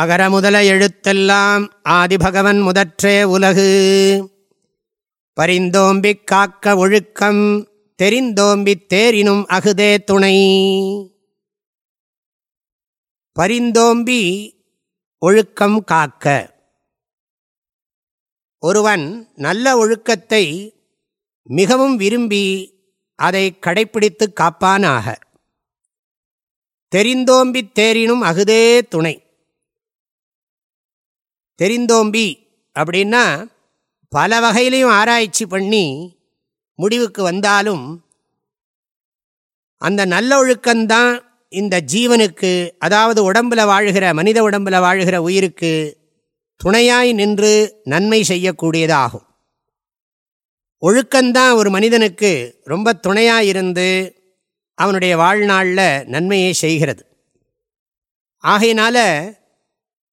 அகர முதல எழுத்தெல்லாம் ஆதிபகவன் முதற்றே உலகு. பரிந்தோம்பிக் காக்க ஒழுக்கம் தெரிந்தோம்பித் தேரினும் அகுதே துணை. பரிந்தோம்பி ஒழுக்கம் காக்க. ஒருவன் நல்ல ஒழுக்கத்தை மிகவும் விரும்பி அதை கடைப்பிடித்து காப்பானாக. தெரிந்தோம்பித் தேரினும் அகுதே துணை. தெரிந்தோம்பி அப்படின்னா பல வகையிலையும் ஆராய்ச்சி பண்ணி முடிவுக்கு வந்தாலும் அந்த நல்ல ஒழுக்கம்தான் இந்த ஜீவனுக்கு அதாவது உடம்பில் வாழ்கிற மனித உடம்பில் வாழ்கிற உயிருக்கு துணையாய் நின்று நன்மை செய்யக்கூடியதாகும். ஒழுக்கம்தான் ஒரு மனிதனுக்கு ரொம்ப துணையாக இருந்து அவனுடைய வாழ்நாளில் நன்மையை செய்கிறது. ஆகையினால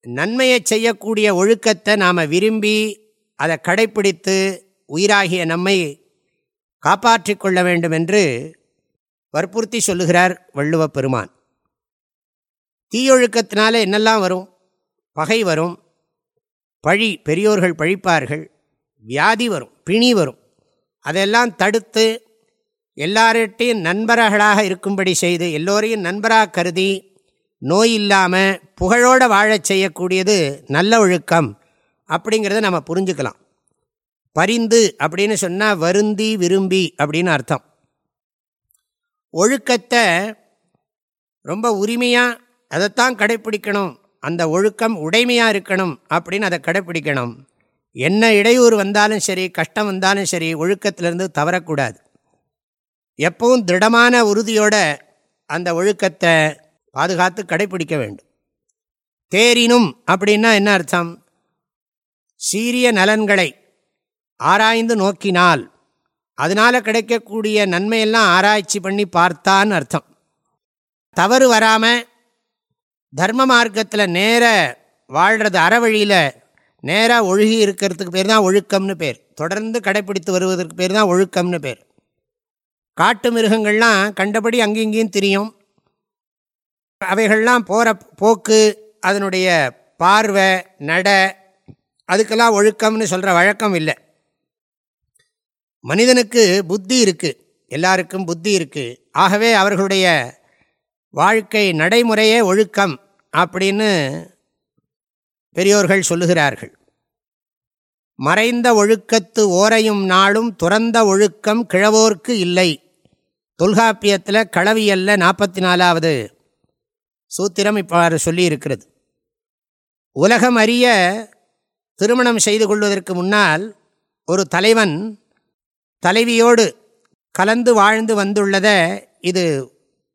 நன்மையை செய்யக்கூடிய ஒழுக்கத்தை நாம் விரும்பி அதை கடைப்பிடித்து உயிராகிய நம்மை காப்பாற்றி கொள்ள வேண்டும் என்று வற்புறுத்தி சொல்லுகிறார் வள்ளுவ பெருமான். தீயொழுக்கத்தினால என்னெல்லாம் வரும்? பகை வரும் பழி பெரியோர்கள் பழிப்பார்கள் வியாதி வரும் பிணி வரும். அதெல்லாம் தடுத்து எல்லார்ட்டையும் நண்பர்களாக இருக்கும்படி செய்து எல்லோரையும் நண்பராக கருதி நோய் இல்லாமல் புகழோடு வாழச் செய்யக்கூடியது நல்ல ஒழுக்கம் அப்படிங்கிறத நம்ம புரிஞ்சுக்கலாம். பரிந்து அப்படின்னு சொன்னால் வருந்தி விரும்பி அப்படின்னு அர்த்தம். ஒழுக்கத்தை ரொம்ப உரிமையாக அதைத்தான் கடைப்பிடிக்கணும். அந்த ஒழுக்கம் உடைமையாக இருக்கணும் அப்படின்னு அதை கடைப்பிடிக்கணும். என்ன இடையூறு வந்தாலும் சரி கஷ்டம் வந்தாலும் சரி ஒழுக்கத்திலிருந்து தவறக்கூடாது. எப்பவும் திருடமான உறுதியோட அந்த ஒழுக்கத்தை பாதுகாத்து கடைப்பிடிக்க வேண்டும். தேரினும் அப்படின்னா என்ன அர்த்தம்? சீரிய நலன்களை ஆராய்ந்து நோக்கினால் அதனால் கிடைக்கக்கூடிய நன்மையெல்லாம் ஆராய்ச்சி பண்ணி பார்த்தான்னு அர்த்தம். தவறு வராமல் தர்ம மார்க்கத்தில் நேர வாழ்கிறது அறவழியில் நேராக ஒழுகி இருக்கிறதுக்கு பேர் தான் ஒழுக்கம்னு பேர். தொடர்ந்து கடைப்பிடித்து வருவதற்கு பேர் தான் ஒழுக்கம்னு பேர். காட்டு மிருகங்கள்லாம் கண்டபடி அங்கேயும் திரியும். அவைகள்லாம் போகிற போக்கு அதனுடைய பார்வை நட அதுக்கெல்லாம் ஒழுக்கம்னு சொல்கிற வழக்கம் இல்லை. மனிதனுக்கு புத்தி இருக்குது எல்லாருக்கும் புத்தி இருக்குது ஆகவே அவர்களுடைய வாழ்க்கை நடைமுறையே ஒழுக்கம் அப்படின்னு பெரியோர்கள் சொல்லுகிறார்கள். மறைந்த ஒழுக்கத்து ஓரையும் நாளும் துறந்த ஒழுக்கம் கிழவோர்க்கு இல்லை. தொல்காப்பியத்தில் களவியல்ல நாற்பத்தி நாலாவது சூத்திரம் இவ்வாறு சொல்லியிருக்கிறது. உலகம் அறிய திருமணம் செய்து கொள்வதற்கு முன்னால் ஒரு தலைவன் தலைவியோடு கலந்து வாழ்ந்து வந்துள்ளதை இது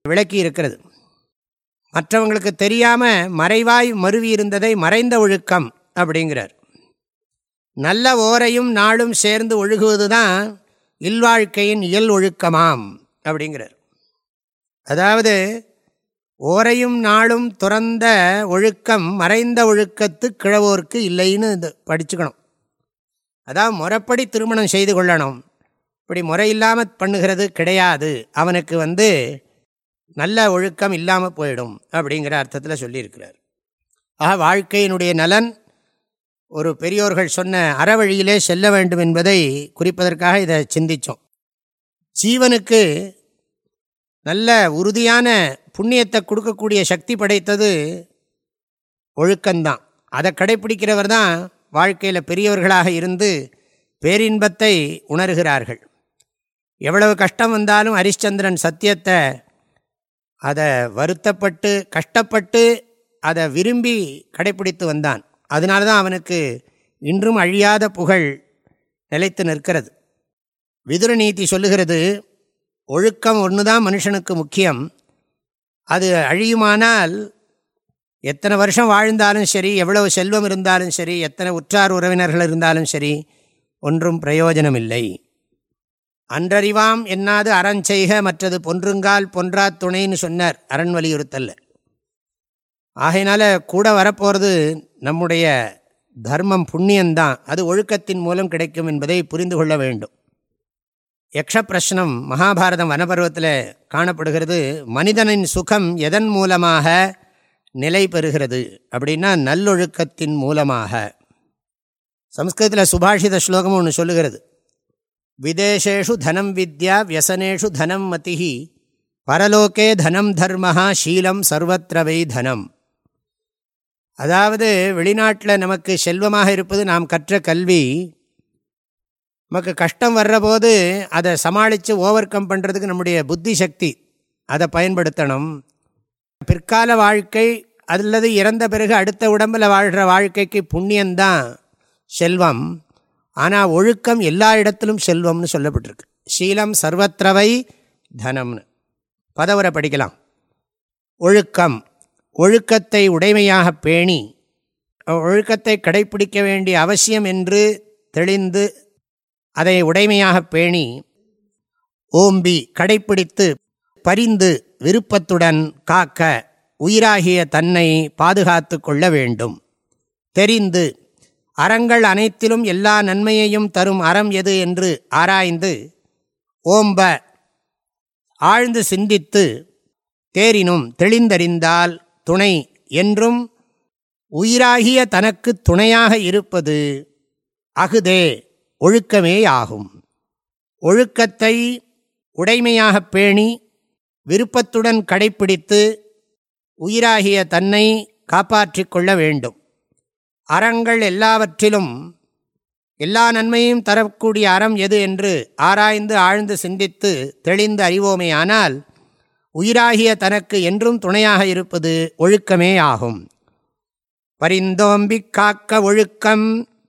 விளக்கி இருக்கிறது மற்றவங்களுக்கு தெரியாமல் மறைவாய் மருவி இருந்ததை மறைந்த ஒழுக்கம் அப்படிங்கிறார். நல்ல ஓரையும் நாளும் சேர்ந்து ஒழுகுவது தான் இல்வாழ்க்கையின் இயல் ஒழுக்கமாம் அப்படிங்கிறார். அதாவது ஓரையும் நாளும் துறந்த ஒழுக்கம் மறைந்த ஒழுக்கத்து கிழவோர்க்கு இல்லைன்னு இது படிச்சுக்கணும். அதான் முறைப்படி திருமணம் செய்து கொள்ளணும். இப்படி முறை இல்லாமல் பண்ணுகிறது கிடையாது. அவனுக்கு வந்து நல்ல ஒழுக்கம் இல்லாமல் போயிடும் அப்படிங்கிற அர்த்தத்தில் சொல்லியிருக்கிறார். ஆக வாழ்க்கையினுடைய நலன் ஒரு பெரியோர்கள் சொன்ன அறவழியிலே செல்ல வேண்டும் என்பதை குறிப்பதற்காக இதை சிந்தித்தோம் ஜீவனுக்கு நல்ல உறுதியான புண்ணியத்தை கொடுக்கக்கூடிய சக்தி படைத்தது ஒழுக்கம்தான் அதை கடைப்பிடிக்கிறவர் தான் வாழ்க்கையில் பெரியவர்களாக இருந்து பேரின்பத்தை உணர்கிறார்கள். எவ்வளவு கஷ்டம் வந்தாலும் ஹரிச்சந்திரன் சத்தியத்தை அதை வருத்தப்பட்டு கஷ்டப்பட்டு அதை விரும்பி கடைப்பிடித்து வந்தான். அதனால தான் அவனுக்கு இன்றும் அழியாத புகழ் நிலைத்து நிற்கிறது. விதுர நீதி சொல்லுகிறது ஒழுக்கம் ஒன்று தான் மனுஷனுக்கு முக்கியம். அது அழியுமானால் எத்தனை வருஷம் வாழ்ந்தாலும் சரி எவ்வளவு செல்வம் இருந்தாலும் சரி எத்தனை உற்றார் உறவினர்கள் இருந்தாலும் சரி ஒன்றும் பிரயோஜனம் இல்லை அன்றறிவாம் என்னாது அறஞ்செய்க மற்றது பொன்றுங்கால் பொன்றா துணைன்னு சொன்னார் அரண் வலியுறுத்தல் ஆகையினால கூட வரப்போகிறது நம்முடைய தர்மம் புண்ணியந்தான். அது ஒழுக்கத்தின் மூலம் கிடைக்கும் என்பதை புரிந்து கொள்ள வேண்டும். யக்ஷப்பிரஷ்னம் மகாபாரதம் வனபருவத்தில் காணப்படுகிறது. மனிதனின் சுகம் எதன் மூலமாக நிலை பெறுகிறது அப்படின்னா நல்லொழுக்கத்தின் மூலமாக. சம்ஸ்கிருதத்தில் சுபாஷித ஸ்லோகமும் ஒன்று சொல்லுகிறது. விதேசேஷு தனம் வித்யா வியசனேஷு தனம் மதிஹி. பரலோகே தனம் தர்மஹா ஷீலம் சர்வத்திரவை தனம். அதாவது வெளிநாட்டில் நமக்கு செல்வமாக இருப்பது நாம் கற்ற கல்வி. நமக்கு கஷ்டம் வர்றபோது அதை சமாளித்து ஓவர் கம் பண்ணுறதுக்கு நம்முடைய புத்தி சக்தி. அதை பயன்படுத்தணும். பிற்கால வாழ்க்கை அல்லது இறந்த பிறகு அடுத்த உடம்பில் வாழ்கிற வாழ்க்கைக்கு புண்ணியந்தான் செல்வம். ஆனால் ஒழுக்கம் எல்லா இடத்திலும் செல்வம்னு சொல்லப்பட்டிருக்கு. சீலம் சர்வத்திரவை தனம்னு. பதவரை படிக்கலாம். ஒழுக்கம். ஒழுக்கத்தை உடைமையாக பேணி. ஒழுக்கத்தை கடைப்பிடிக்க வேண்டிய அவசியம் என்று தெளிந்து அதை உடைமையாக பேணி ஓம்பி கடைப்பிடித்து பரிந்து விருப்பத்துடன் காக்க உயிராகிய தன்னை பாதுகாத்து கொள்ள வேண்டும். தெரிந்து அறங்கள் அனைத்திலும் எல்லா நன்மையையும் தரும் அறம் எது என்று ஆராய்ந்து ஓம்ப ஆழ்ந்து சிந்தித்து தேரினும் தெளிந்தறிந்தால் துணை என்றும் உயிராகிய தனக்கு துணையாக இருப்பது அகுதே. ஒழுக்கமேயாகும் ஒழுக்கத்தை உடைமையாக பேணி விருப்பத்துடன் கடைப்பிடித்து உயிராகிய தன்னை காப்பாற்றிக் கொள்ள வேண்டும். அறங்கள் எல்லாவற்றிலும் எல்லா நன்மையும் தரக்கூடிய அறம் எது என்று ஆராய்ந்து ஆழ்ந்து சிந்தித்து தெளிந்து அறிவோமேயானால் உயிராகிய தனக்கு என்றும் துணையாக இருப்பது ஒழுக்கமே ஆகும். பரிந்தோம்பிக் காக்க ஒழுக்கம்